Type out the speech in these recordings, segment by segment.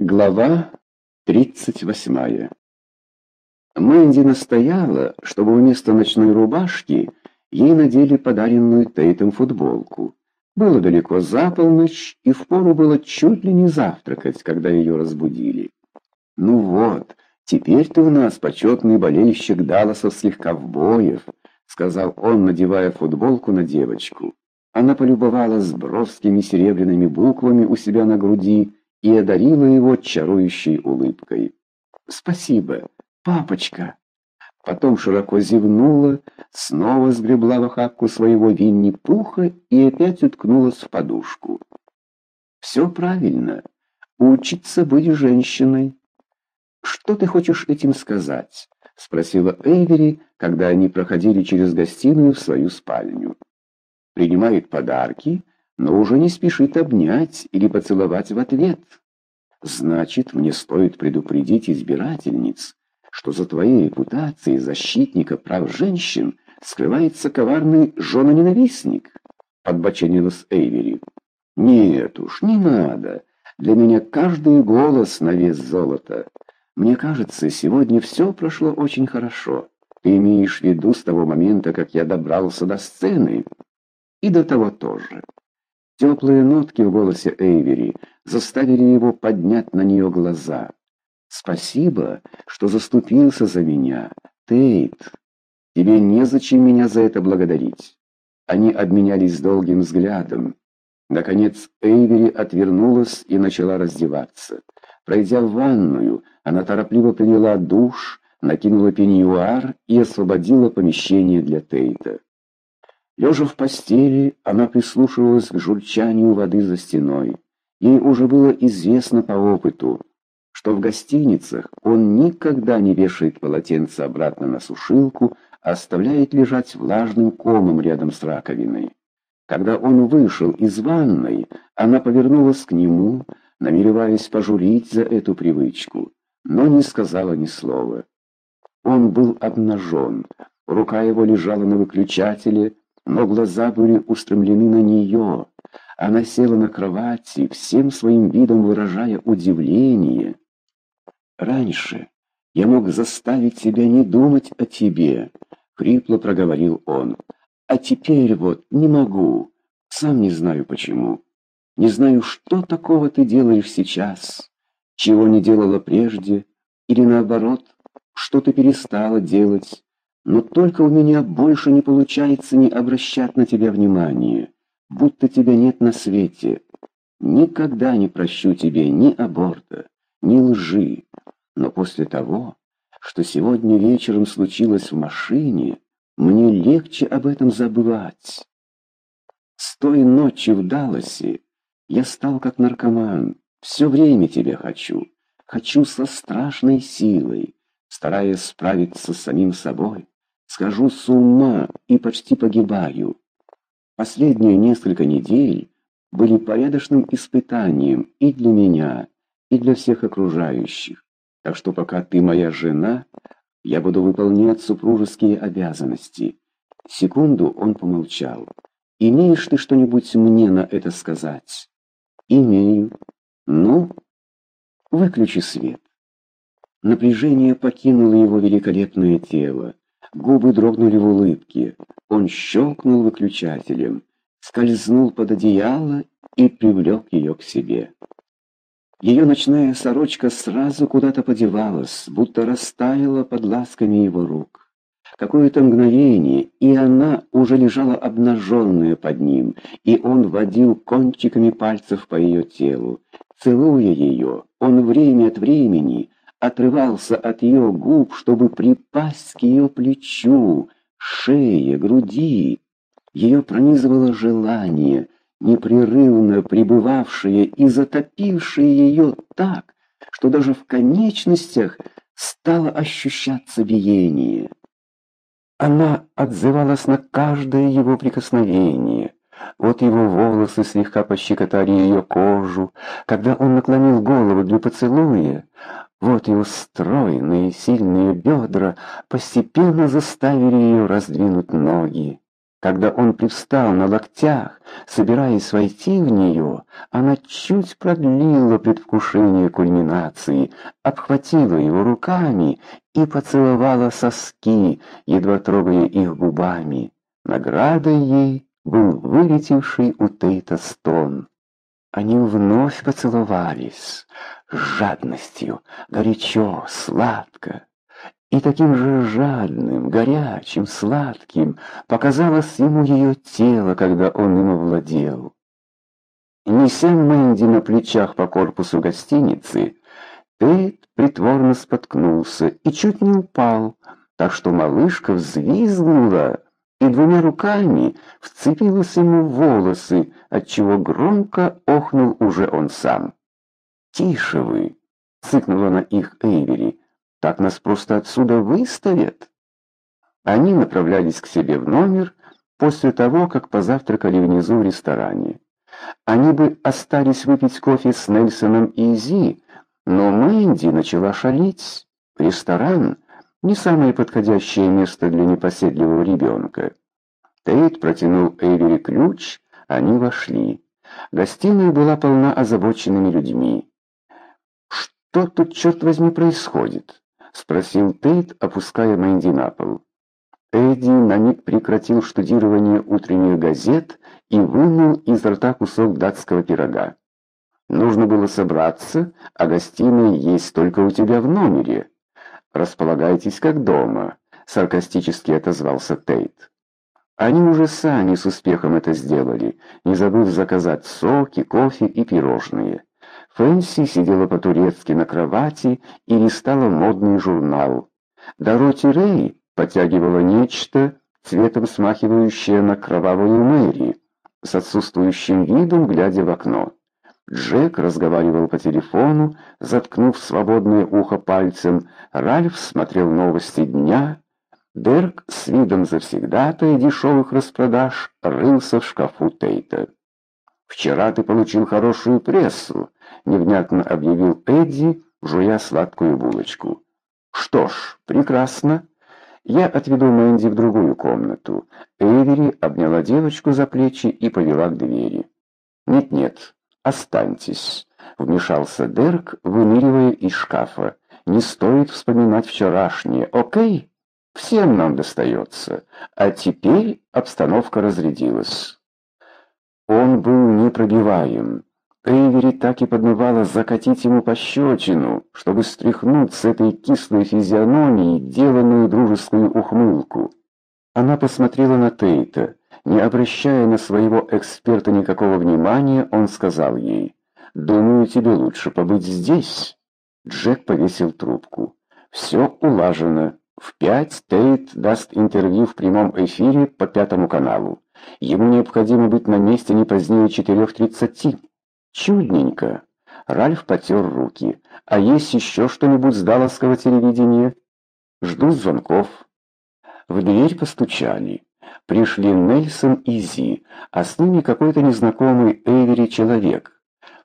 Глава 38 Мэнди настояла, чтобы вместо ночной рубашки ей надели подаренную Тейтом футболку. Было далеко за полночь, и впору было чуть ли не завтракать, когда ее разбудили. «Ну вот, теперь ты у нас почетный болельщик Далласовских ковбоев», сказал он, надевая футболку на девочку. Она полюбовалась бровскими серебряными буквами у себя на груди, и одарила его чарующей улыбкой. «Спасибо, папочка!» Потом широко зевнула, снова сгребла в охапку своего Винни-Пуха и опять уткнулась в подушку. «Все правильно. Учиться быть женщиной». «Что ты хочешь этим сказать?» — спросила Эйвери, когда они проходили через гостиную в свою спальню. «Принимает подарки, но уже не спешит обнять или поцеловать в ответ. Значит, мне стоит предупредить избирательниц, что за твоей репутацией защитника прав женщин скрывается коварный женоненавистник, подбоченилась Эйвери. Нет уж, не надо. Для меня каждый голос на вес золота. Мне кажется, сегодня все прошло очень хорошо. Ты имеешь в виду с того момента, как я добрался до сцены? И до того тоже. Теплые нотки в голосе Эйвери заставили его поднять на нее глаза. «Спасибо, что заступился за меня, Тейт. Тебе незачем меня за это благодарить». Они обменялись долгим взглядом. Наконец Эйвери отвернулась и начала раздеваться. Пройдя в ванную, она торопливо приняла душ, накинула пеньюар и освободила помещение для Тейта. Лежа в постели, она прислушивалась к журчанию воды за стеной. Ей уже было известно по опыту, что в гостиницах он никогда не вешает полотенце обратно на сушилку, а оставляет лежать влажным комом рядом с раковиной. Когда он вышел из ванной, она повернулась к нему, намереваясь пожурить за эту привычку, но не сказала ни слова. Он был обнажен, рука его лежала на выключателе, но глаза были устремлены на нее. Она села на кровати, всем своим видом выражая удивление. «Раньше я мог заставить себя не думать о тебе», — хрипло проговорил он. «А теперь вот не могу, сам не знаю почему. Не знаю, что такого ты делаешь сейчас, чего не делала прежде, или наоборот, что ты перестала делать». Но только у меня больше не получается не обращать на тебя внимания, будто тебя нет на свете. Никогда не прощу тебе ни аборта, ни лжи. Но после того, что сегодня вечером случилось в машине, мне легче об этом забывать. С той ночи в Далласе я стал как наркоман. Все время тебя хочу. Хочу со страшной силой, стараясь справиться с самим собой. Схожу с ума и почти погибаю. Последние несколько недель были порядочным испытанием и для меня, и для всех окружающих. Так что пока ты моя жена, я буду выполнять супружеские обязанности. Секунду он помолчал. Имеешь ты что-нибудь мне на это сказать? Имею. Ну, выключи свет. Напряжение покинуло его великолепное тело. Губы дрогнули в улыбке. Он щелкнул выключателем, скользнул под одеяло и привлек ее к себе. Ее ночная сорочка сразу куда-то подевалась, будто растаяла под ласками его рук. Какое-то мгновение, и она уже лежала обнаженная под ним, и он водил кончиками пальцев по ее телу. Целуя ее, он время от времени отрывался от ее губ, чтобы припасть к ее плечу, шее, груди. Ее пронизывало желание, непрерывно пребывавшее и затопившее ее так, что даже в конечностях стало ощущаться биение. Она отзывалась на каждое его прикосновение. Вот его волосы слегка пощекотали ее кожу, когда он наклонил голову для поцелуя, вот его стройные сильные бедра постепенно заставили ее раздвинуть ноги. Когда он привстал на локтях, собираясь войти в нее, она чуть продлила предвкушение кульминации, обхватила его руками и поцеловала соски, едва трогая их губами. Наградой ей был вылетевший у Тейта стон. Они вновь поцеловались с жадностью, горячо, сладко. И таким же жадным, горячим, сладким показалось ему ее тело, когда он им овладел. Неся Мэнди на плечах по корпусу гостиницы, Тейт притворно споткнулся и чуть не упал, так что малышка взвизгнула и двумя руками вцепилась ему в волосы, отчего громко охнул уже он сам. «Тише вы!» — цыкнула на их Эйвери. «Так нас просто отсюда выставят!» Они направлялись к себе в номер после того, как позавтракали внизу в ресторане. Они бы остались выпить кофе с Нельсоном и Зи, но Мэнди начала шалить. Ресторан — не самое подходящее место для непоседливого ребенка. Тейт протянул Эйвери ключ, они вошли. Гостиная была полна озабоченными людьми. «Что тут, черт возьми, происходит?» — спросил Тейт, опуская Мэнди на пол. Эдди на миг прекратил штудирование утренних газет и вынул из рта кусок датского пирога. «Нужно было собраться, а гостиная есть только у тебя в номере. Располагайтесь как дома», — саркастически отозвался Тейт. Они уже сами с успехом это сделали, не забыв заказать соки, кофе и пирожные. Фэнси сидела по-турецки на кровати и листала модный журнал. Дороти Рэй потягивала нечто, цветом смахивающее на кровавую Мэри, с отсутствующим видом, глядя в окно. Джек разговаривал по телефону, заткнув свободное ухо пальцем. Ральф смотрел новости дня, Дерк с видом завсегдатая дешевых распродаж рылся в шкафу Тейта. «Вчера ты получил хорошую прессу», — невнятно объявил Эдди, жуя сладкую булочку. «Что ж, прекрасно. Я отведу Мэнди в другую комнату». Эвери обняла девочку за плечи и повела к двери. «Нет-нет, останьтесь», — вмешался Дерк, выныривая из шкафа. «Не стоит вспоминать вчерашнее, окей?» Всем нам достается. А теперь обстановка разрядилась. Он был непробиваем. Эйвери так и подмывала закатить ему пощечину, чтобы стряхнуть с этой кислой физиономии деланную дружескую ухмылку. Она посмотрела на Тейта. Не обращая на своего эксперта никакого внимания, он сказал ей, «Думаю, тебе лучше побыть здесь». Джек повесил трубку. «Все улажено. В пять Тейт даст интервью в прямом эфире по пятому каналу. Ему необходимо быть на месте не позднее 4.30. Чудненько. Ральф потер руки. А есть еще что-нибудь с далласского телевидения? Жду звонков. В дверь постучали. Пришли Нельсон и Зи, а с ними какой-то незнакомый Эвери человек.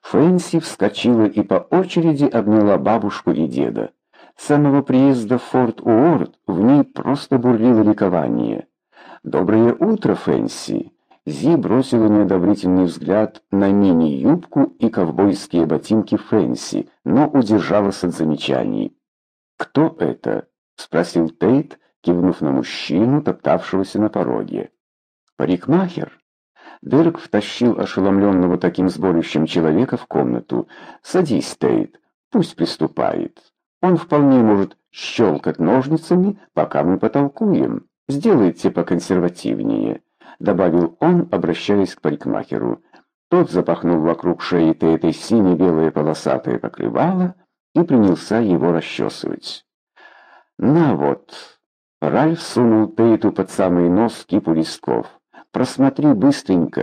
Фэнси вскочила и по очереди обняла бабушку и деда. С самого приезда в Форт Уорд в ней просто бурлило ликование. «Доброе утро, Фэнси!» Зи бросила неодобрительный взгляд на мини-юбку и ковбойские ботинки Фэнси, но удержалась от замечаний. «Кто это?» — спросил Тейт, кивнув на мужчину, топтавшегося на пороге. «Парикмахер?» Дерек втащил ошеломленного таким сборищем человека в комнату. «Садись, Тейт, пусть приступает». Он вполне может щелкать ножницами, пока мы потолкуем. Сделайте поконсервативнее», — добавил он, обращаясь к парикмахеру. Тот запахнул вокруг шеи этой сине-белое полосатое покрывало и принялся его расчесывать. «На вот!» Ральф сунул Тейту под самый нос кипу листков. «Просмотри быстренько,